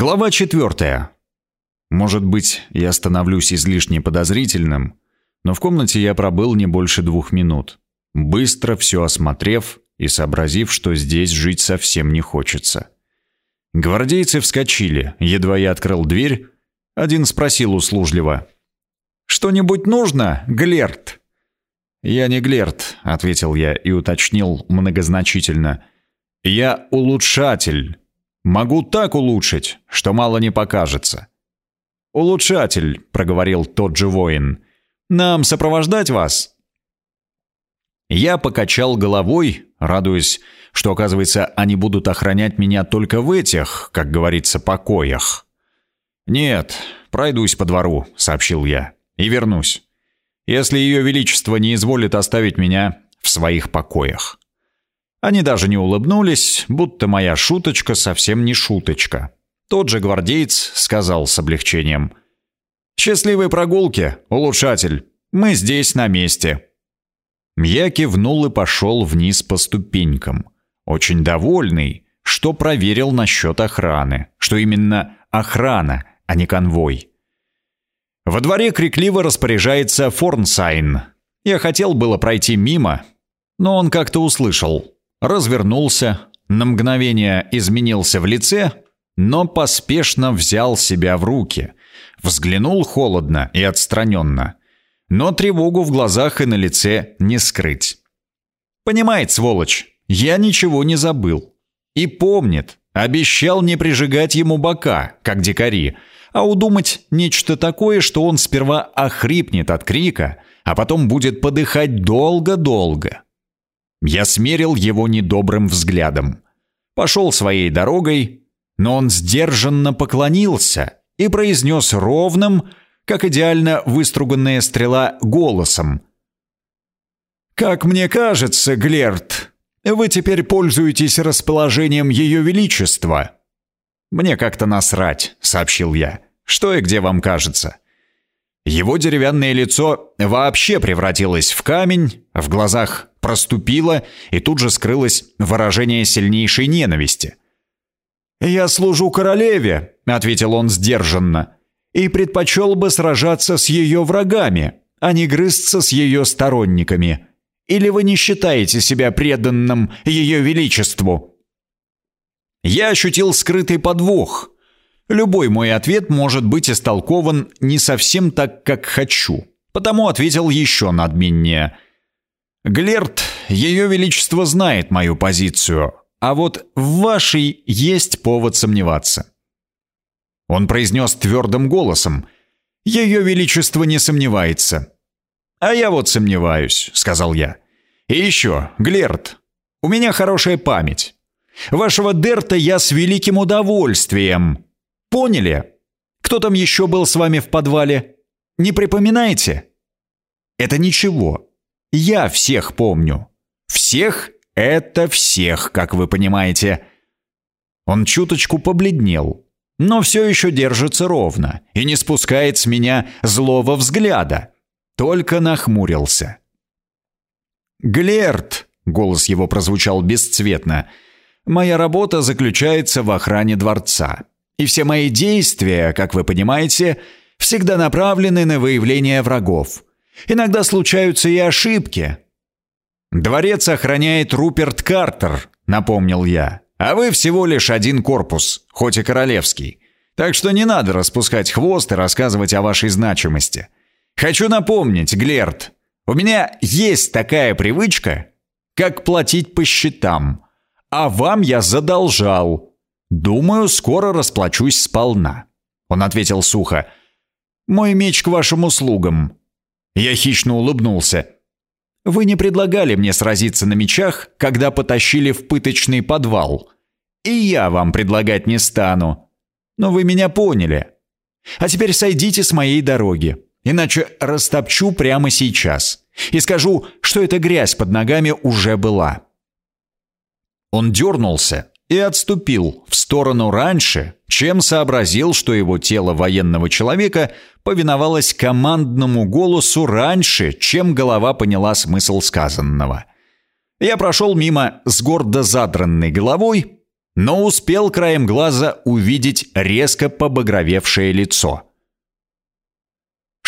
Глава четвертая. Может быть, я становлюсь излишне подозрительным, но в комнате я пробыл не больше двух минут, быстро все осмотрев и сообразив, что здесь жить совсем не хочется. Гвардейцы вскочили, едва я открыл дверь. Один спросил услужливо. «Что-нибудь нужно, Глерт?» «Я не Глерт», — ответил я и уточнил многозначительно. «Я улучшатель». Могу так улучшить, что мало не покажется. Улучшатель, проговорил тот же воин. Нам сопровождать вас? Я покачал головой, радуясь, что, оказывается, они будут охранять меня только в этих, как говорится, покоях. «Нет, пройдусь по двору», — сообщил я, — «и вернусь, если Ее Величество не изволит оставить меня в своих покоях». Они даже не улыбнулись, будто моя шуточка совсем не шуточка. Тот же гвардеец сказал с облегчением. «Счастливой прогулки, улучшатель. Мы здесь на месте». Я кивнул и пошел вниз по ступенькам. Очень довольный, что проверил насчет охраны. Что именно охрана, а не конвой. Во дворе крикливо распоряжается Форнсайн. Я хотел было пройти мимо, но он как-то услышал развернулся, на мгновение изменился в лице, но поспешно взял себя в руки, взглянул холодно и отстраненно, но тревогу в глазах и на лице не скрыть. Понимает, сволочь, я ничего не забыл. И помнит, обещал не прижигать ему бока, как дикари, а удумать нечто такое, что он сперва охрипнет от крика, а потом будет подыхать долго-долго. Я смерил его недобрым взглядом. Пошел своей дорогой, но он сдержанно поклонился и произнес ровным, как идеально выструганная стрела, голосом. «Как мне кажется, Глерт, вы теперь пользуетесь расположением Ее Величества». «Мне как-то насрать», — сообщил я. «Что и где вам кажется?» Его деревянное лицо вообще превратилось в камень, в глазах проступило и тут же скрылось выражение сильнейшей ненависти. «Я служу королеве», — ответил он сдержанно, «и предпочел бы сражаться с ее врагами, а не грызться с ее сторонниками. Или вы не считаете себя преданным ее величеству?» Я ощутил скрытый подвох — Любой мой ответ может быть истолкован не совсем так, как хочу. Потому ответил еще надменнее. Глерт, ее величество знает мою позицию, а вот в вашей есть повод сомневаться. Он произнес твердым голосом. Ее величество не сомневается. А я вот сомневаюсь, сказал я. И еще, Глерт, у меня хорошая память. Вашего Дерта я с великим удовольствием Поняли? Кто там еще был с вами в подвале? Не припоминаете? Это ничего. Я всех помню. Всех — это всех, как вы понимаете. Он чуточку побледнел, но все еще держится ровно и не спускает с меня злого взгляда. Только нахмурился. «Глерт!» — голос его прозвучал бесцветно. «Моя работа заключается в охране дворца. И все мои действия, как вы понимаете, всегда направлены на выявление врагов. Иногда случаются и ошибки. Дворец охраняет Руперт Картер, напомнил я. А вы всего лишь один корпус, хоть и королевский. Так что не надо распускать хвост и рассказывать о вашей значимости. Хочу напомнить, Глерт, у меня есть такая привычка, как платить по счетам. А вам я задолжал. «Думаю, скоро расплачусь сполна», — он ответил сухо. «Мой меч к вашим услугам». Я хищно улыбнулся. «Вы не предлагали мне сразиться на мечах, когда потащили в пыточный подвал. И я вам предлагать не стану. Но вы меня поняли. А теперь сойдите с моей дороги, иначе растопчу прямо сейчас и скажу, что эта грязь под ногами уже была». Он дернулся, и отступил в сторону раньше, чем сообразил, что его тело военного человека повиновалось командному голосу раньше, чем голова поняла смысл сказанного. Я прошел мимо с гордо задранной головой, но успел краем глаза увидеть резко побагровевшее лицо.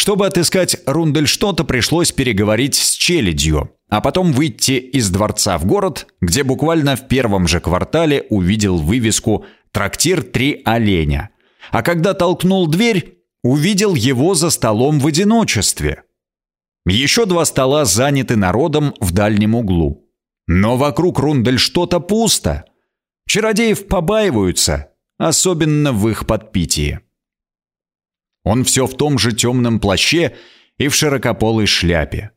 Чтобы отыскать Рундельштота, пришлось переговорить с челядью, а потом выйти из дворца в город, где буквально в первом же квартале увидел вывеску «Трактир Три оленя». А когда толкнул дверь, увидел его за столом в одиночестве. Еще два стола заняты народом в дальнем углу. Но вокруг Рундельштота пусто. Чародеев побаиваются, особенно в их подпитии. Он все в том же темном плаще и в широкополой шляпе.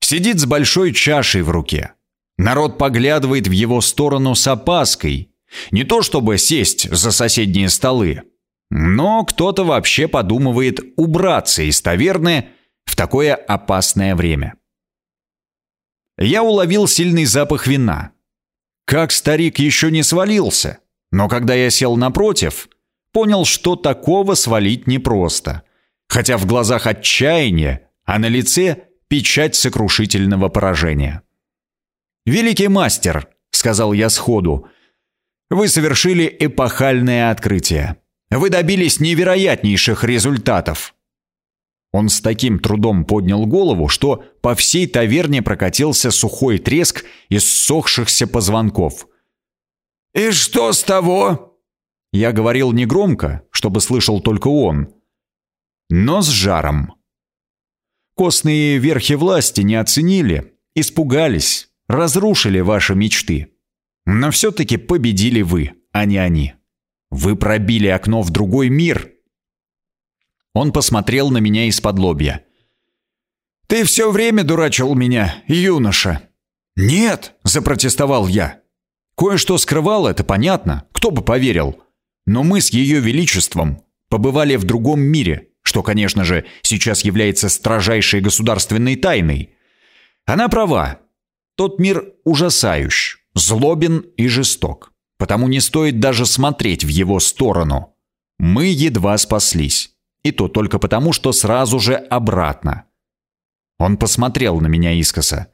Сидит с большой чашей в руке. Народ поглядывает в его сторону с опаской. Не то чтобы сесть за соседние столы, но кто-то вообще подумывает убраться из таверны в такое опасное время. Я уловил сильный запах вина. Как старик еще не свалился, но когда я сел напротив, понял, что такого свалить непросто. Хотя в глазах отчаяние, а на лице печать сокрушительного поражения. «Великий мастер», — сказал я сходу, — «вы совершили эпохальное открытие. Вы добились невероятнейших результатов. Он с таким трудом поднял голову, что по всей таверне прокатился сухой треск из сохшихся позвонков. «И что с того?» Я говорил негромко, чтобы слышал только он, но с жаром. Костные верхи власти не оценили, испугались, разрушили ваши мечты. Но все-таки победили вы, а не они. Вы пробили окно в другой мир. Он посмотрел на меня из-под лобья. Ты все время дурачил меня, юноша. Нет, запротестовал я. Кое-что скрывал, это понятно, кто бы поверил. Но мы с ее величеством побывали в другом мире, что, конечно же, сейчас является строжайшей государственной тайной. Она права. Тот мир ужасающий, злобен и жесток потому не стоит даже смотреть в его сторону. Мы едва спаслись. И то только потому, что сразу же обратно. Он посмотрел на меня искоса.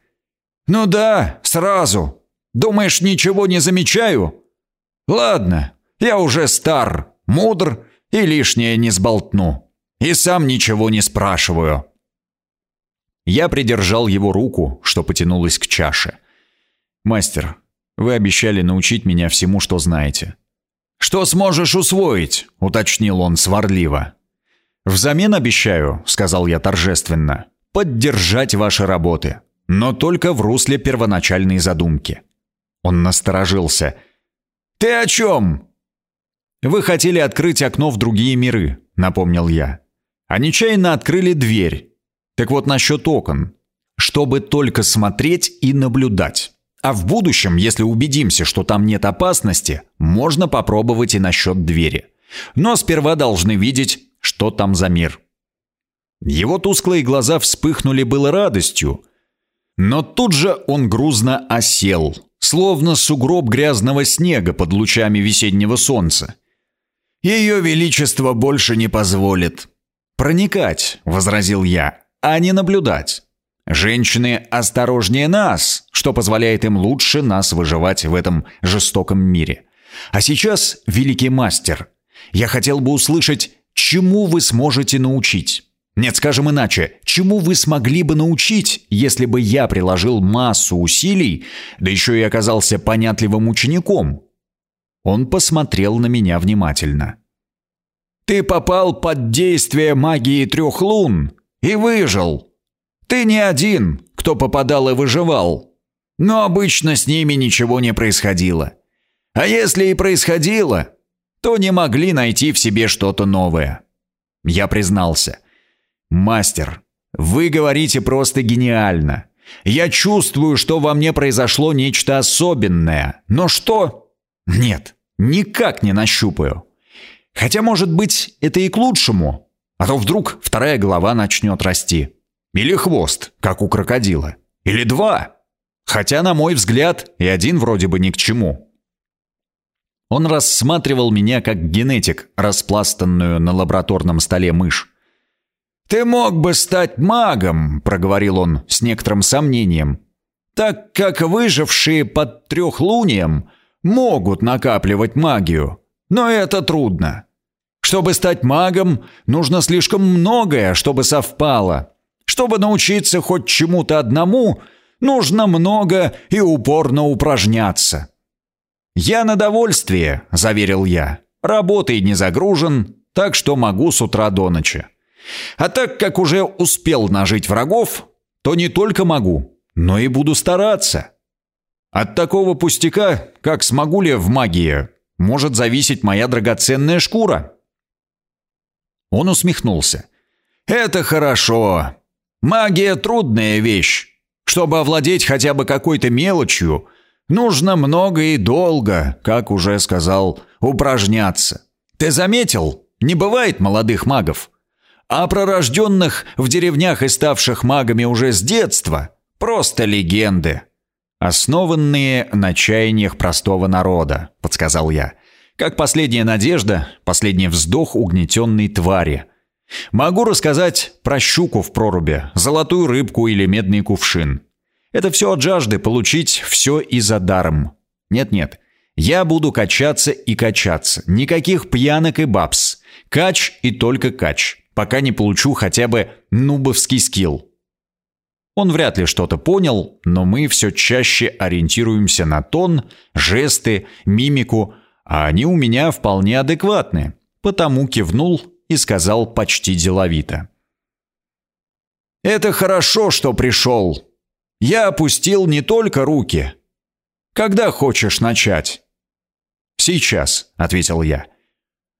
«Ну да, сразу. Думаешь, ничего не замечаю? Ладно, я уже стар, мудр и лишнее не сболтну. И сам ничего не спрашиваю». Я придержал его руку, что потянулась к чаше. «Мастер, вы обещали научить меня всему, что знаете». «Что сможешь усвоить?» — уточнил он сварливо. «Взамен обещаю», — сказал я торжественно, — «поддержать ваши работы, но только в русле первоначальной задумки». Он насторожился. «Ты о чем?» «Вы хотели открыть окно в другие миры», — напомнил я. «А нечаянно открыли дверь. Так вот насчет окон. Чтобы только смотреть и наблюдать. А в будущем, если убедимся, что там нет опасности, можно попробовать и насчет двери. Но сперва должны видеть, что там за мир. Его тусклые глаза вспыхнули было радостью, но тут же он грузно осел, словно сугроб грязного снега под лучами весеннего солнца. «Ее Величество больше не позволит». «Проникать», — возразил я, — «а не наблюдать». Женщины осторожнее нас, что позволяет им лучше нас выживать в этом жестоком мире. А сейчас, великий мастер, я хотел бы услышать, чему вы сможете научить. Нет, скажем иначе, чему вы смогли бы научить, если бы я приложил массу усилий, да еще и оказался понятливым учеником? Он посмотрел на меня внимательно. «Ты попал под действие магии трех лун и выжил», ты не один, кто попадал и выживал. Но обычно с ними ничего не происходило. А если и происходило, то не могли найти в себе что-то новое. Я признался. «Мастер, вы говорите просто гениально. Я чувствую, что во мне произошло нечто особенное. Но что? Нет, никак не нащупаю. Хотя, может быть, это и к лучшему. А то вдруг вторая голова начнет расти. Или хвост, как у крокодила. Или два. Хотя, на мой взгляд, и один вроде бы ни к чему. Он рассматривал меня как генетик, распластанную на лабораторном столе мышь. «Ты мог бы стать магом», — проговорил он с некоторым сомнением, «так как выжившие под трехлунием могут накапливать магию, но это трудно. Чтобы стать магом, нужно слишком многое, чтобы совпало. Чтобы научиться хоть чему-то одному, нужно много и упорно упражняться. «Я на довольствие», — заверил я. «Работой не загружен, так что могу с утра до ночи. А так как уже успел нажить врагов, то не только могу, но и буду стараться. От такого пустяка, как смогу в магии, может зависеть моя драгоценная шкура». Он усмехнулся. «Это хорошо. Магия — трудная вещь. Чтобы овладеть хотя бы какой-то мелочью, нужно много и долго, как уже сказал, упражняться. Ты заметил, не бывает молодых магов. А пророжденных в деревнях и ставших магами уже с детства – просто легенды. «Основанные на чаяниях простого народа», – подсказал я. «Как последняя надежда, последний вздох угнетенной твари. Могу рассказать про щуку в проруби, золотую рыбку или медный кувшин. Это все от жажды получить все и за даром. Нет-нет, я буду качаться и качаться. Никаких пьянок и бабс. Кач и только кач, пока не получу хотя бы нубовский скилл. Он вряд ли что-то понял, но мы все чаще ориентируемся на тон, жесты, мимику, а они у меня вполне адекватны. Потому кивнул и сказал почти деловито. «Это хорошо, что пришел. Я опустил не только руки. Когда хочешь начать?» «Сейчас», — ответил я.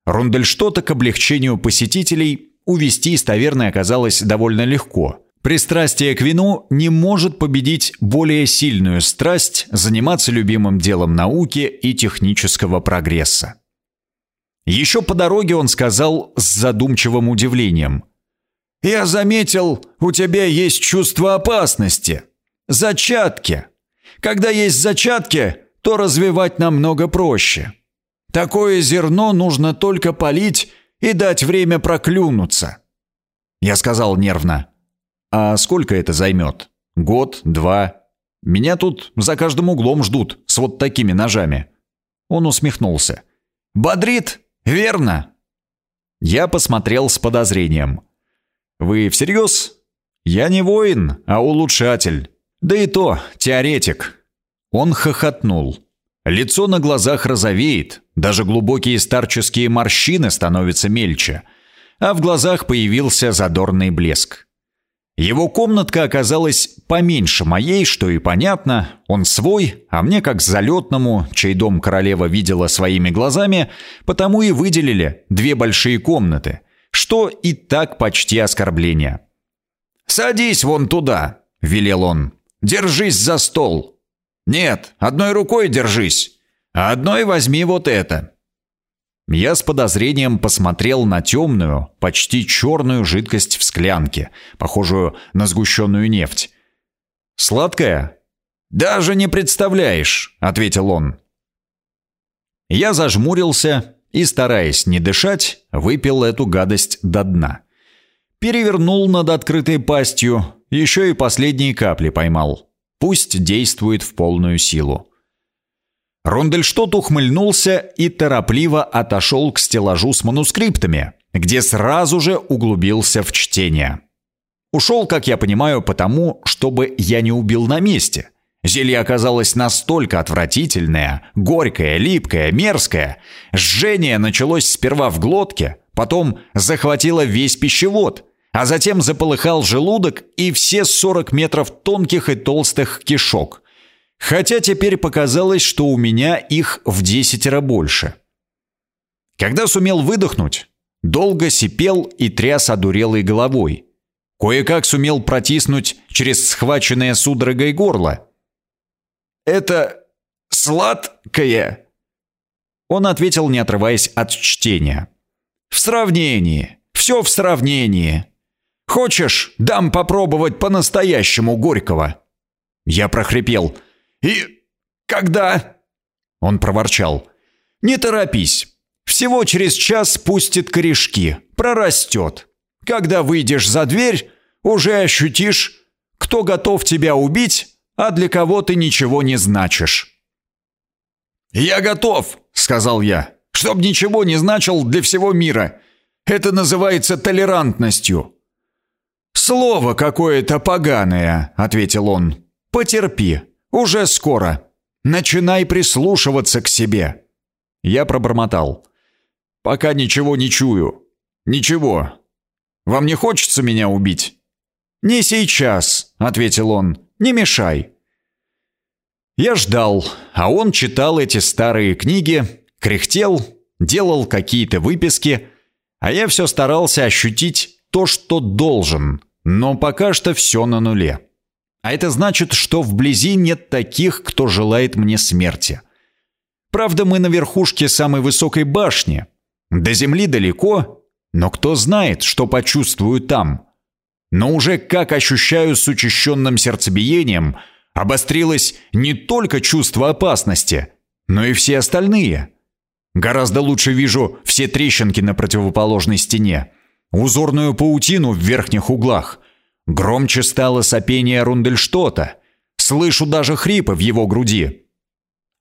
Рундельштота к облегчению посетителей увести из таверны оказалось довольно легко. Пристрастие к вину не может победить более сильную страсть заниматься любимым делом науки и технического прогресса. Еще по дороге он сказал с задумчивым удивлением. «Я заметил, у тебя есть чувство опасности. Зачатки. Когда есть зачатки, то развивать намного проще. Такое зерно нужно только полить и дать время проклюнуться». Я сказал нервно. «А сколько это займет? Год? Два? Меня тут за каждым углом ждут с вот такими ножами». Он усмехнулся. «Бодрит? Верно?» Я посмотрел с подозрением. «Вы всерьез? Я не воин, а улучшатель. Да и то, теоретик». Он хохотнул. Лицо на глазах розовеет, даже глубокие старческие морщины становятся мельче, а в глазах появился задорный блеск. Его комнатка оказалась поменьше моей, что и понятно. Он свой, а мне как залетному, чей дом королева видела своими глазами, потому и выделили две большие комнаты, что и так почти оскорбление. «Садись вон туда», — велел он. «Держись за стол». «Нет, одной рукой держись, а одной возьми вот это». Я с подозрением посмотрел на темную, почти черную жидкость в склянке, похожую на сгущенную нефть. «Сладкая?» «Даже не представляешь», — ответил он. Я зажмурился и, стараясь не дышать, выпил эту гадость до дна. Перевернул над открытой пастью, еще и последние капли поймал. Пусть действует в полную силу. Рундельштот ухмыльнулся и торопливо отошел к стеллажу с манускриптами, где сразу же углубился в чтение. Ушел, как я понимаю, потому, чтобы я не убил на месте. Зелье оказалось настолько отвратительное, горькое, липкое, мерзкое. Жжение началось сперва в глотке, потом захватило весь пищевод, а затем заполыхал желудок и все 40 метров тонких и толстых кишок. Хотя теперь показалось, что у меня их в десятеро больше. Когда сумел выдохнуть, долго сипел и тряс одурелой головой. Кое-как сумел протиснуть через схваченное судорогой горло. «Это сладкое?» Он ответил, не отрываясь от чтения. «В сравнении. Все в сравнении. Хочешь, дам попробовать по-настоящему горького?» Я прохрипел – «И когда?» Он проворчал. «Не торопись. Всего через час спустит корешки, прорастет. Когда выйдешь за дверь, уже ощутишь, кто готов тебя убить, а для кого ты ничего не значишь». «Я готов», — сказал я, — «чтоб ничего не значил для всего мира. Это называется толерантностью». «Слово какое-то поганое», — ответил он. «Потерпи, уже скоро. Начинай прислушиваться к себе». Я пробормотал. «Пока ничего не чую. Ничего. Вам не хочется меня убить?» «Не сейчас», — ответил он. «Не мешай». Я ждал, а он читал эти старые книги, кряхтел, делал какие-то выписки, а я все старался ощутить то, что должен, но пока что все на нуле. А это значит, что вблизи нет таких, кто желает мне смерти. Правда, мы на верхушке самой высокой башни. До земли далеко, но кто знает, что почувствую там. Но уже как ощущаю с учащенным сердцебиением, обострилось не только чувство опасности, но и все остальные. Гораздо лучше вижу все трещинки на противоположной стене, узорную паутину в верхних углах. Громче стало сопение Рундельштота. Слышу даже хрипы в его груди.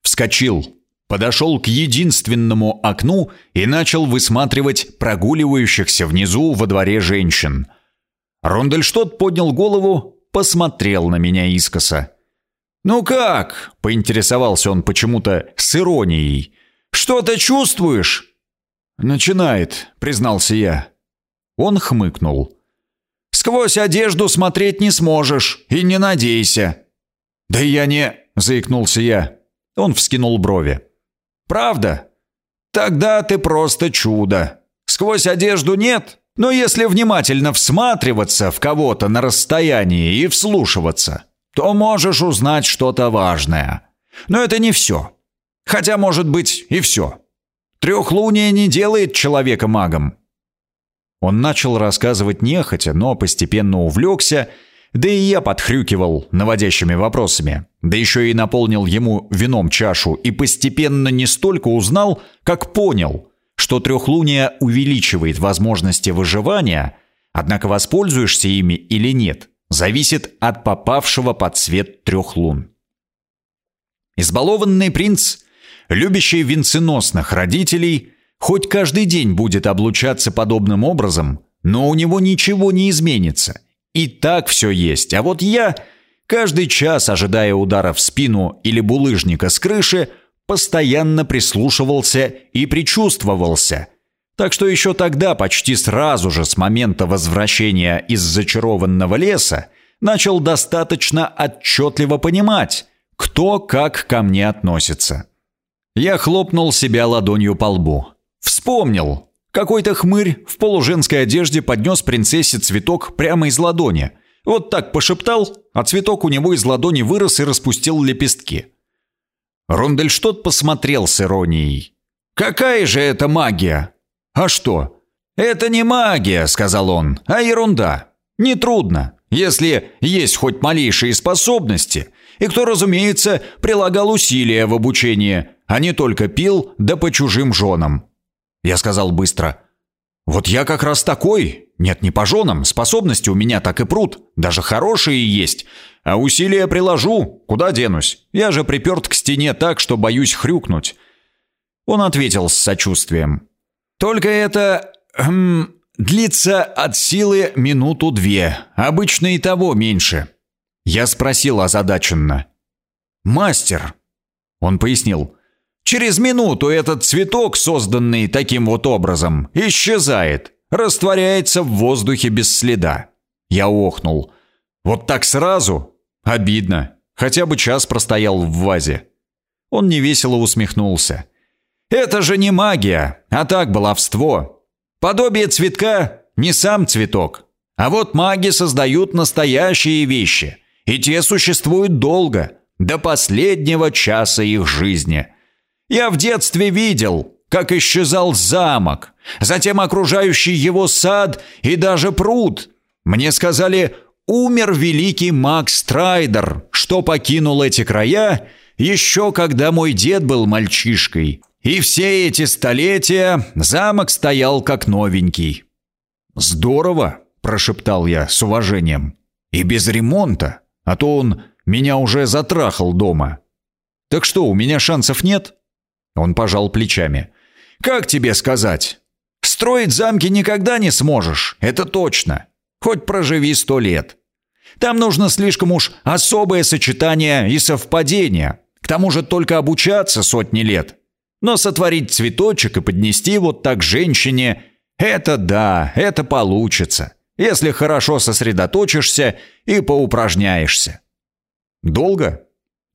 Вскочил, подошел к единственному окну и начал высматривать прогуливающихся внизу во дворе женщин. Рундельштот поднял голову, посмотрел на меня искоса. «Ну как?» — поинтересовался он почему-то с иронией. «Что ты чувствуешь?» «Начинает», — признался я. Он хмыкнул. «Сквозь одежду смотреть не сможешь, и не надейся». «Да я не...» — заикнулся я. Он вскинул брови. Правда? Тогда ты просто чудо. Сквозь одежду нет, но если внимательно всматриваться в кого-то на расстоянии и вслушиваться, то можешь узнать что-то важное. Но это не все. Хотя, может быть, и все. Трехлуние не делает человека магом. Он начал рассказывать нехотя, но постепенно увлекся да и я подхрюкивал наводящими вопросами. Да еще и наполнил ему вином чашу и постепенно не столько узнал, как понял, что трехлуние увеличивает возможности выживания, однако воспользуешься ими или нет, зависит от попавшего под свет трех лун. Избалованный принц, любящий венценосных родителей, хоть каждый день будет облучаться подобным образом, но у него ничего не изменится – и так все есть, а вот я, каждый час ожидая удара в спину или булыжника с крыши, постоянно прислушивался и причувствовался. Так что еще тогда, почти сразу же с момента возвращения из зачарованного леса, начал достаточно отчетливо понимать, кто как ко мне относится. Я хлопнул себя ладонью по лбу. Вспомнил, какой-то хмырь в полуженской одежде поднес принцессе цветок прямо из ладони. Вот так пошептал, а цветок у него из ладони вырос и распустил лепестки. Рундельштот посмотрел с иронией. «Какая же это магия?» «А что?» «Это не магия», — сказал он, — «а ерунда. Нетрудно, если есть хоть малейшие способности, и кто, разумеется, прилагал усилия в обучении, а не только пил да по чужим женам. Я сказал быстро. «Вот я как раз такой. Нет, не по женам. Способности у меня так и прут. Даже хорошие есть. А усилия приложу. Куда денусь? Я же приперт к стене так, что боюсь хрюкнуть». Он ответил с сочувствием. «Только это... Эм, длится от силы минуту-две. Обычно и того меньше». Я спросил озадаченно. «Мастер». Он пояснил. Через минуту этот цветок, созданный таким вот образом, исчезает, растворяется в воздухе без следа. Я охнул. Вот так сразу? Обидно. Хотя бы час простоял в вазе. Он невесело усмехнулся. Это же не магия, а так баловство. Подобие цветка не сам цветок. А вот маги создают настоящие вещи. И те существуют долго, до последнего часа их жизни – я в детстве видел, как исчезал замок, затем окружающий его сад и даже пруд. Мне сказали, умер великий Макс Страйдер, что покинул эти края еще когда мой дед был мальчишкой. И все эти столетия замок стоял как новенький. «Здорово!» – прошептал я с уважением. «И без ремонта, а то он меня уже затрахал дома. Так что, у меня шансов нет?» Он пожал плечами. «Как тебе сказать? Строить замки никогда не сможешь, это точно. Хоть проживи сто лет. Там нужно слишком уж особое сочетание и совпадение. К тому же только обучаться сотни лет. Но сотворить цветочек и поднести вот так женщине – это да, это получится, если хорошо сосредоточишься и поупражняешься. «Долго?»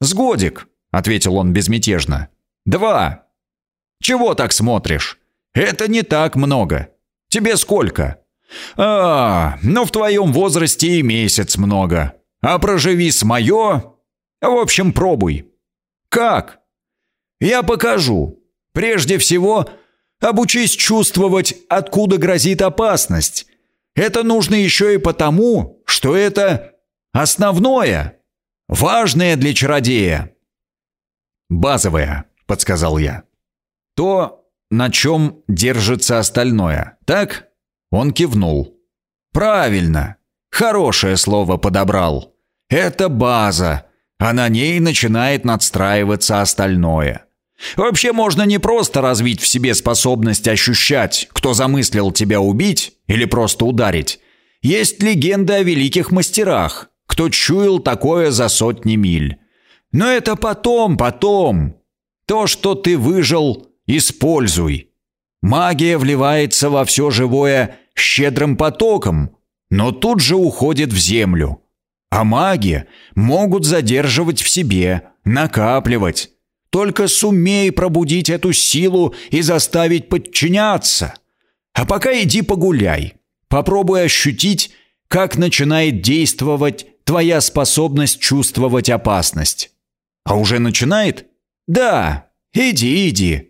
«С годик», — ответил он безмятежно. «Два». «Чего так смотришь? Это не так много. Тебе сколько?» «А, ну в твоем возрасте и месяц много. А проживи с мое...» «В общем, пробуй». «Как?» «Я покажу. Прежде всего, обучись чувствовать, откуда грозит опасность. Это нужно еще и потому, что это основное, важное для чародея». «Базовое», — подсказал я. «То, на чем держится остальное, так?» Он кивнул. «Правильно. Хорошее слово подобрал. Это база, а на ней начинает надстраиваться остальное. Вообще можно не просто развить в себе способность ощущать, кто замыслил тебя убить или просто ударить. Есть легенды о великих мастерах, кто чуял такое за сотни миль. Но это потом, потом. То, что ты выжил, используй. Магия вливается во все живое щедрым потоком, но тут же уходит в землю. А маги могут задерживать в себе, накапливать. Только сумей пробудить эту силу и заставить подчиняться. А пока иди погуляй. Попробуй ощутить, как начинает действовать твоя способность чувствовать опасность. А уже начинает? Да, иди, иди.